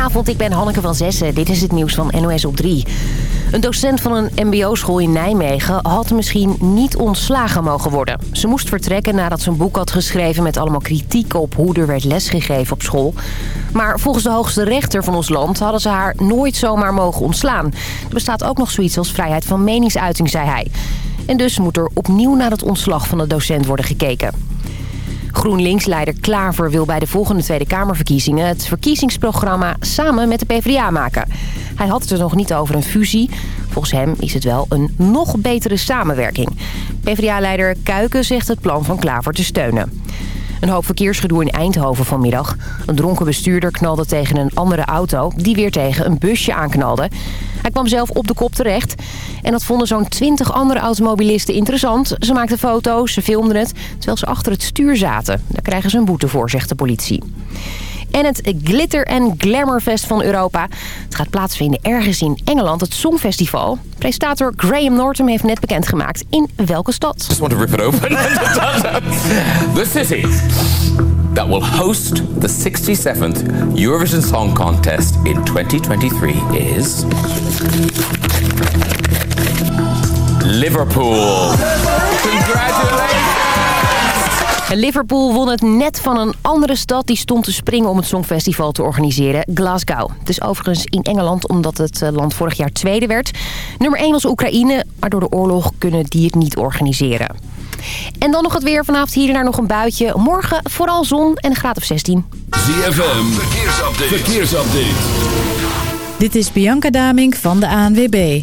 Goedenavond, ik ben Hanneke van Zessen. Dit is het nieuws van NOS op 3. Een docent van een mbo-school in Nijmegen had misschien niet ontslagen mogen worden. Ze moest vertrekken nadat ze een boek had geschreven met allemaal kritiek op hoe er werd lesgegeven op school. Maar volgens de hoogste rechter van ons land hadden ze haar nooit zomaar mogen ontslaan. Er bestaat ook nog zoiets als vrijheid van meningsuiting, zei hij. En dus moet er opnieuw naar het ontslag van de docent worden gekeken. GroenLinks-leider Klaver wil bij de volgende Tweede Kamerverkiezingen... het verkiezingsprogramma samen met de PvdA maken. Hij had het er nog niet over een fusie. Volgens hem is het wel een nog betere samenwerking. PvdA-leider Kuiken zegt het plan van Klaver te steunen. Een hoop verkeersgedoe in Eindhoven vanmiddag. Een dronken bestuurder knalde tegen een andere auto... die weer tegen een busje aanknalde. Hij kwam zelf op de kop terecht. En dat vonden zo'n twintig andere automobilisten interessant. Ze maakten foto's, ze filmden het, terwijl ze achter het stuur zaten. Daar krijgen ze een boete voor, zegt de politie. En het Glitter and Glamour Fest van Europa. Het gaat plaatsvinden ergens in Engeland, het Songfestival. Presentator Graham Norton heeft net bekendgemaakt in welke stad. Just want to rip it open. the city that will host the 67th Eurovision Song Contest in 2023 is... Liverpool. Liverpool won het net van een andere stad die stond te springen om het Songfestival te organiseren, Glasgow. Het is overigens in Engeland omdat het eh, land vorig jaar tweede werd. Nummer 1 was Oekraïne, maar door de oorlog kunnen die het niet organiseren. En dan nog het weer. Vanavond hier en daar nog een buitje. Morgen vooral zon en een graad of 16. ZFM, verkeersupdate. verkeersupdate. Dit is Bianca Damink van de ANWB.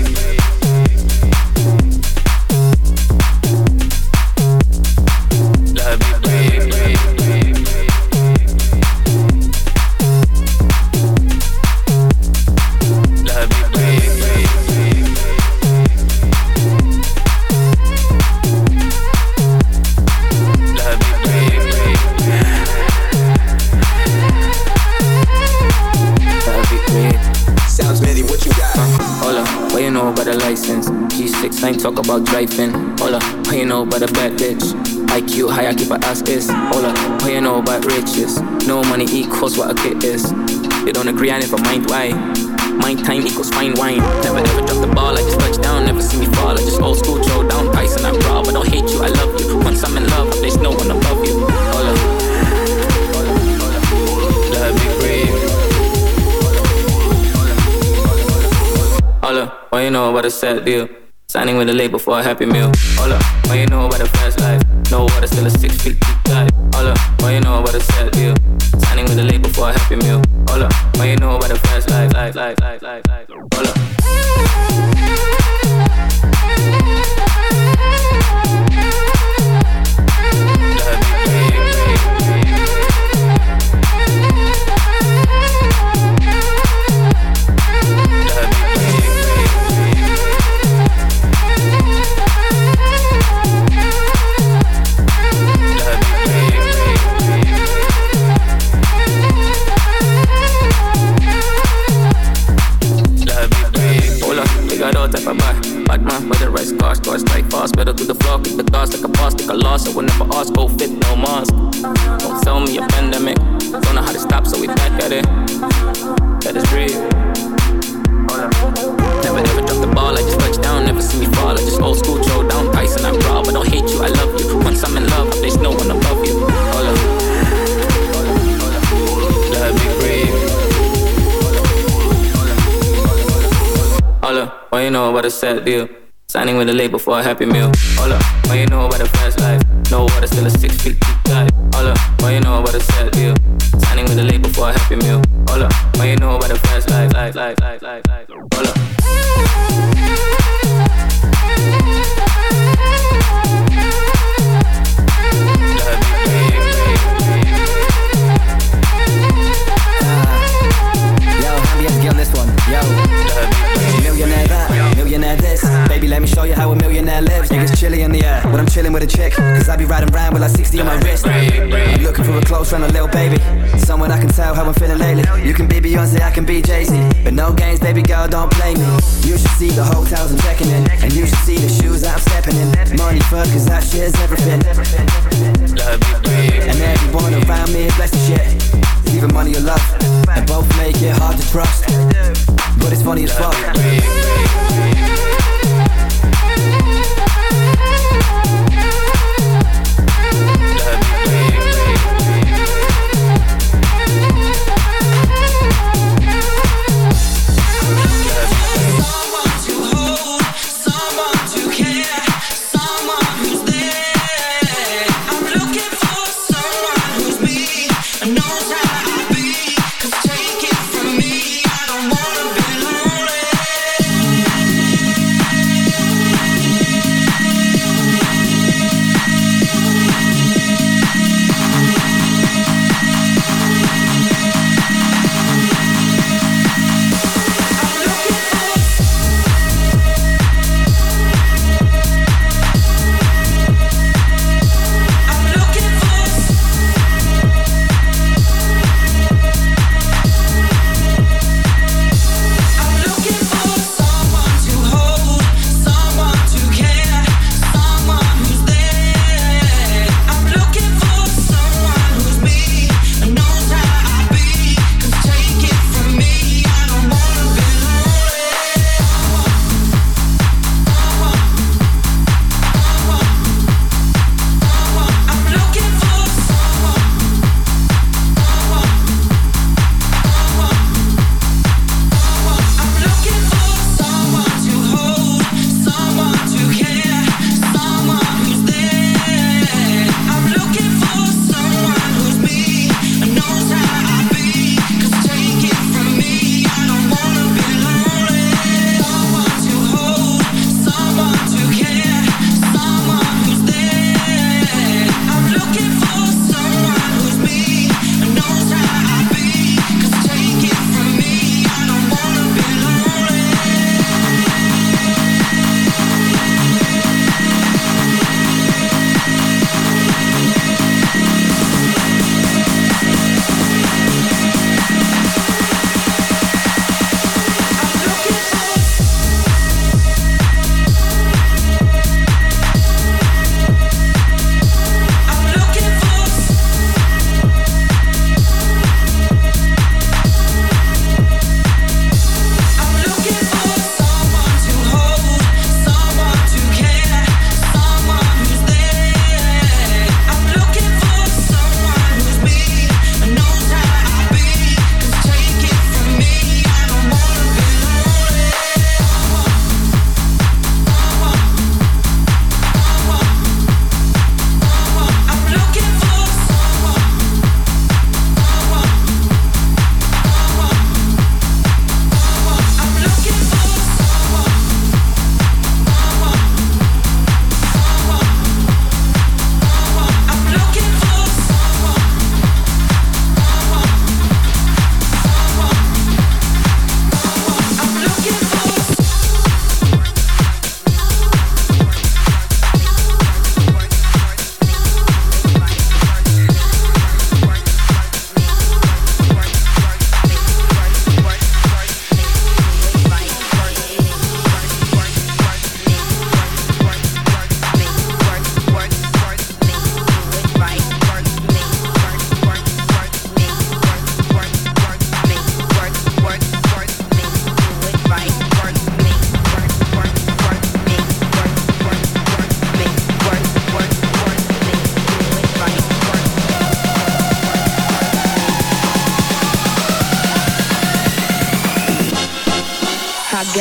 Talk about driving. Hola, what you know about a bad bitch? IQ high, I keep a ass is. Hola, what you know about riches? No money equals what a kid is. They don't agree it, but mind why? Mind time equals fine wine. Never ever drop the ball, I just touch down. Never see me fall, I just old school throw down. Tyson, I'm raw, but don't hate you, I love you. Once I'm in love, there's no one above you. Hola. Love me brave. Hola, what you know about a sad deal? Signing with a label for a happy meal. All up, what you know about the fast life? No water, still a six feet deep dive. All up, what you know about a sad deal? Signing with a label for a happy meal. All up, what you know about the fast life? Life, life, life, life, life. All up.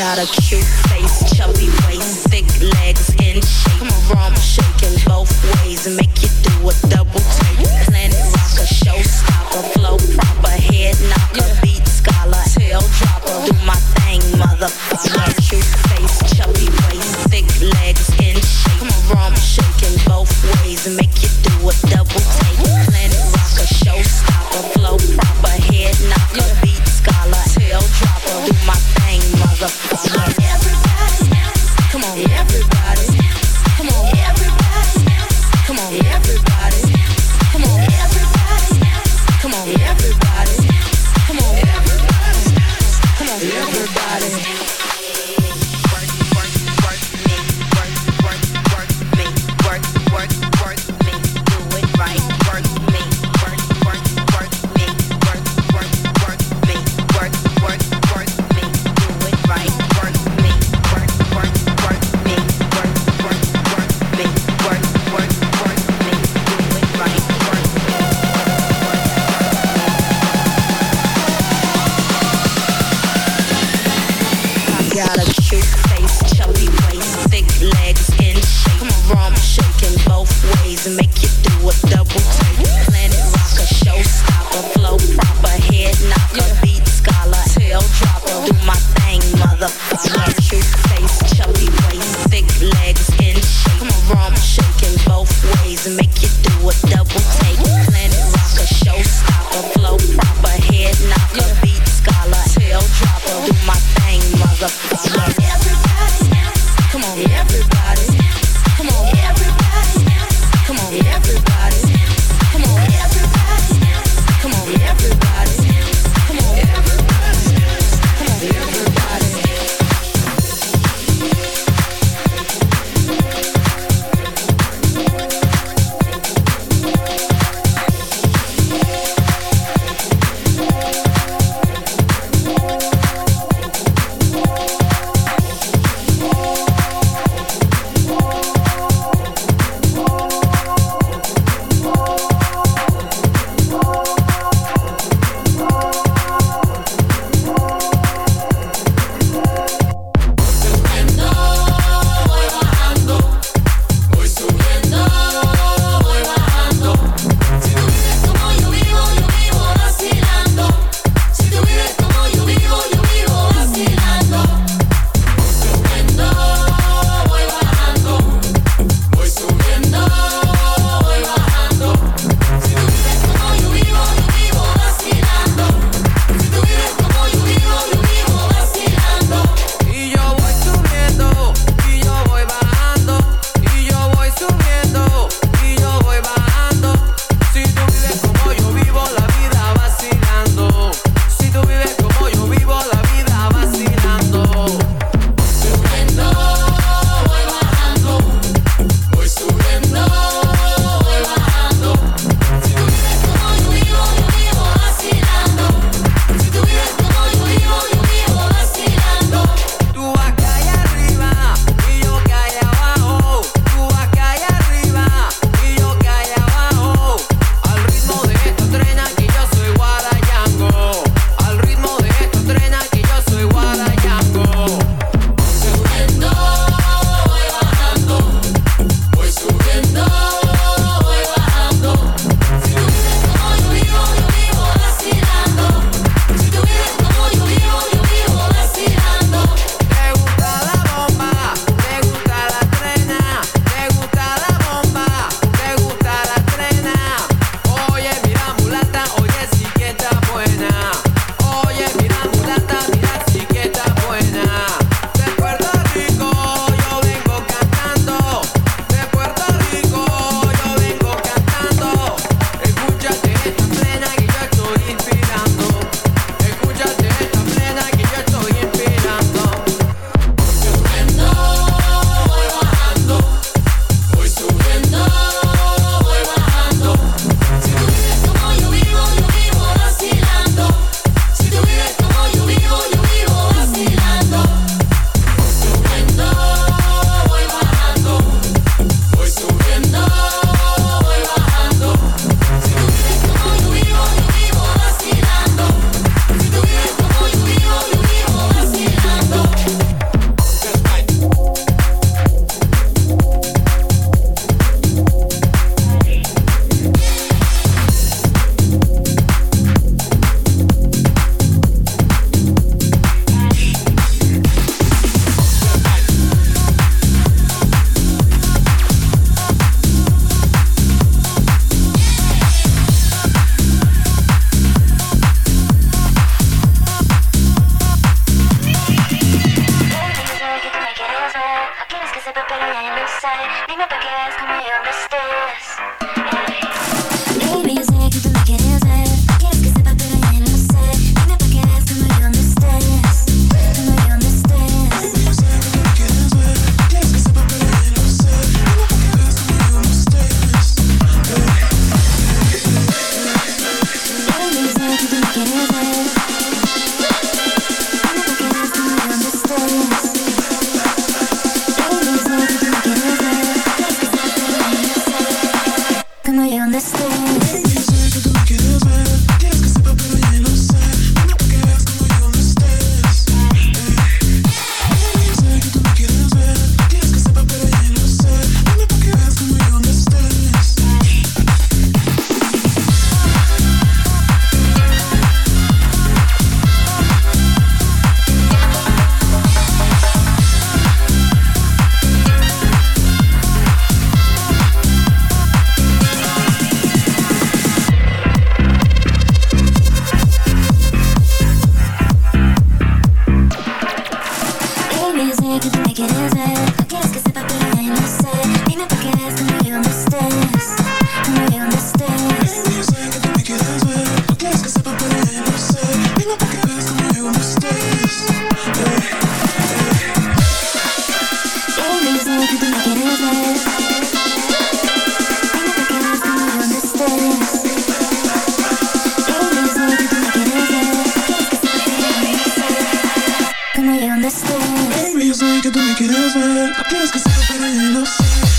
got a cute face, chubby waist, thick legs in shape. Come on, rump shaking both ways and make you do a double motherfucker. Ik it het man. I guess cause I've in.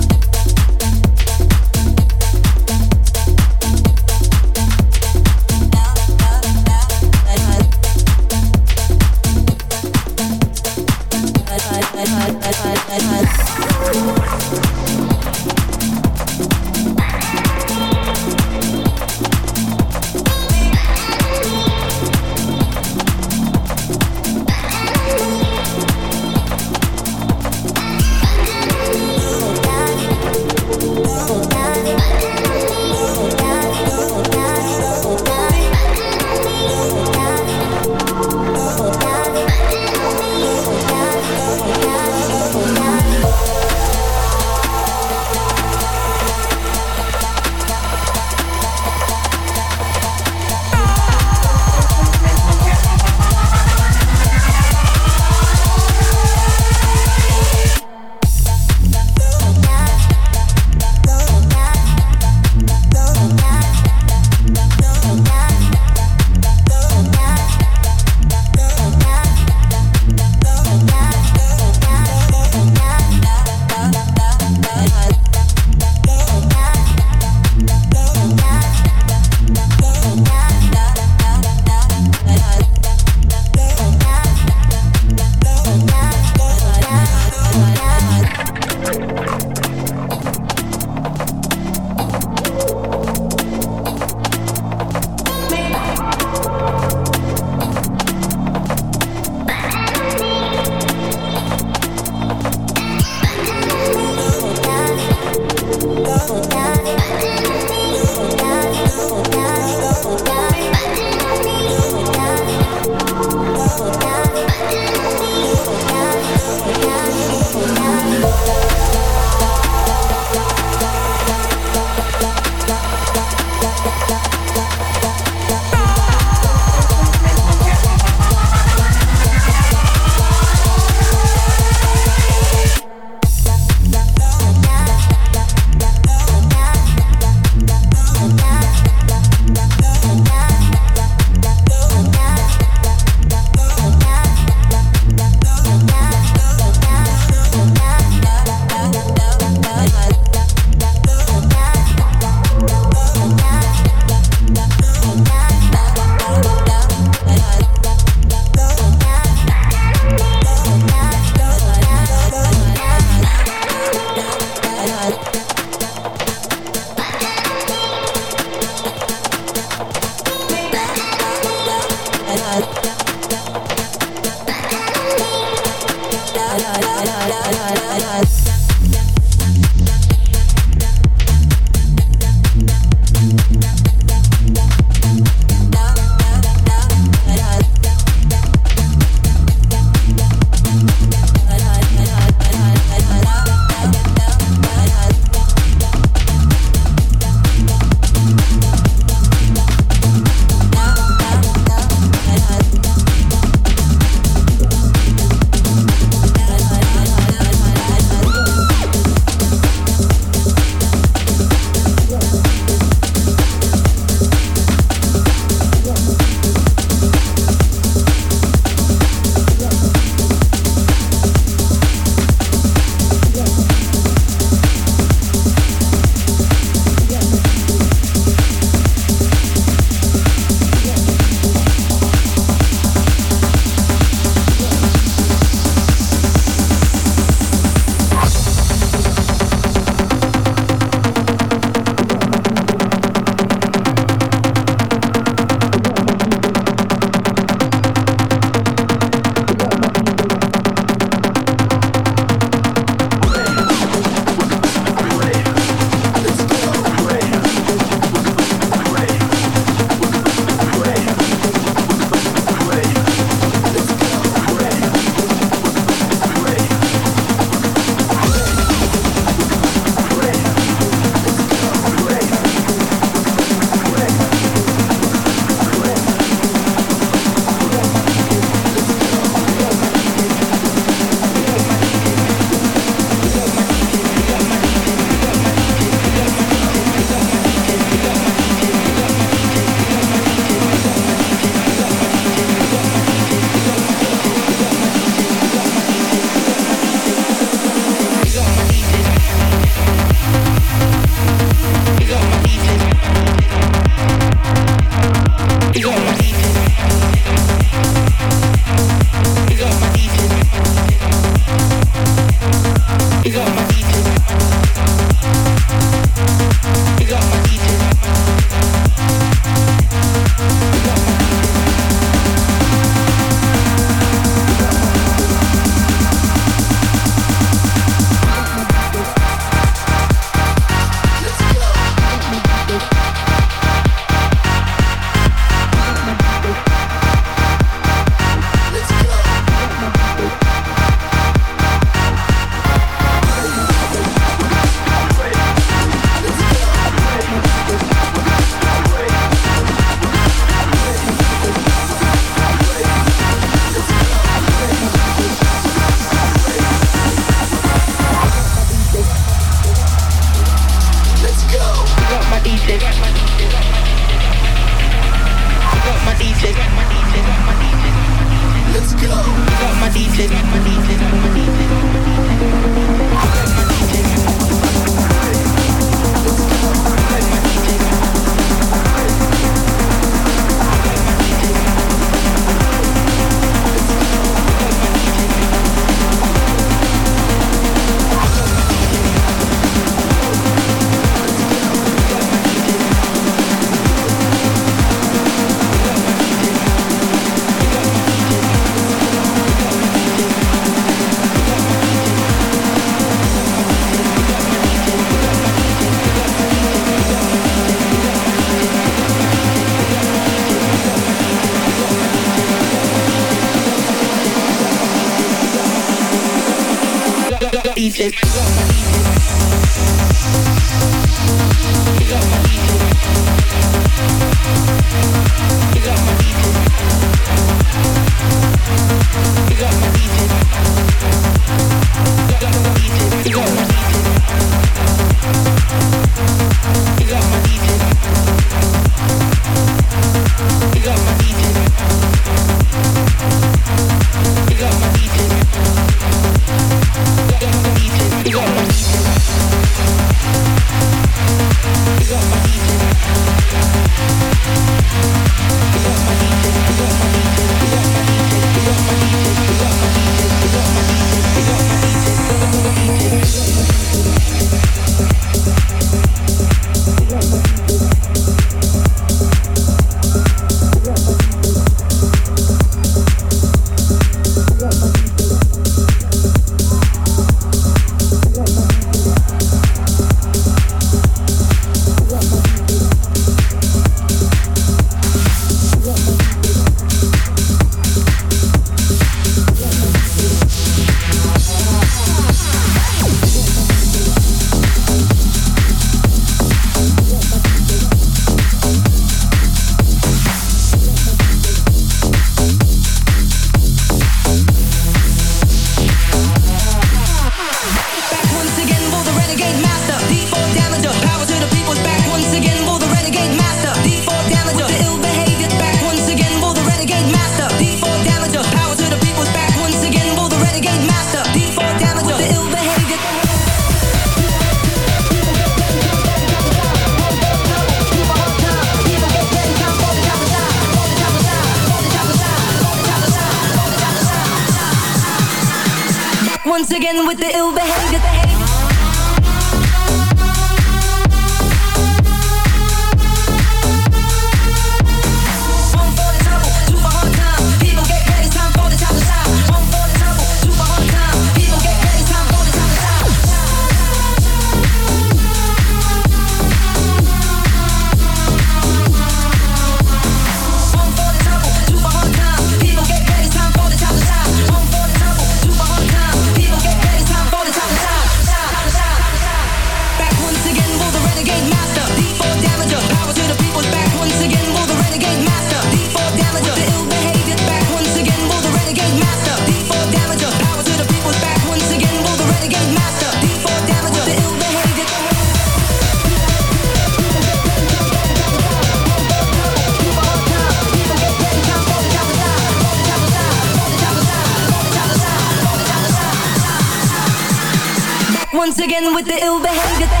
once again with the ill behavior.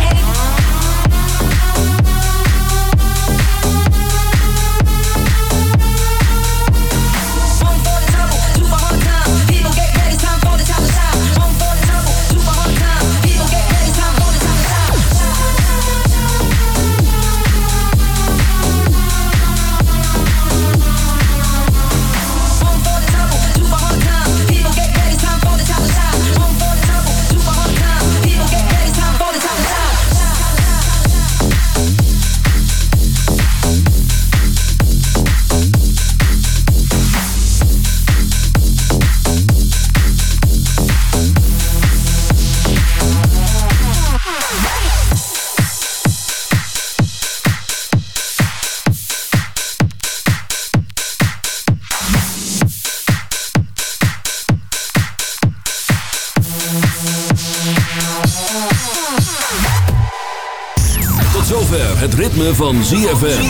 van ZFM.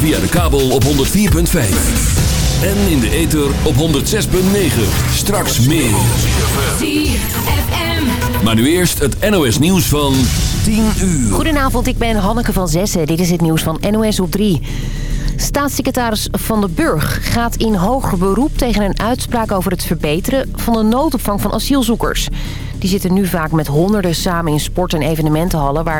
Via de kabel op 104.5. En in de ether op 106.9. Straks meer. Maar nu eerst het NOS nieuws van 10 uur. Goedenavond, ik ben Hanneke van Zessen. Dit is het nieuws van NOS op 3. Staatssecretaris Van den Burg gaat in hoger beroep tegen een uitspraak over het verbeteren van de noodopvang van asielzoekers. Die zitten nu vaak met honderden samen in sport- en evenementenhallen... waar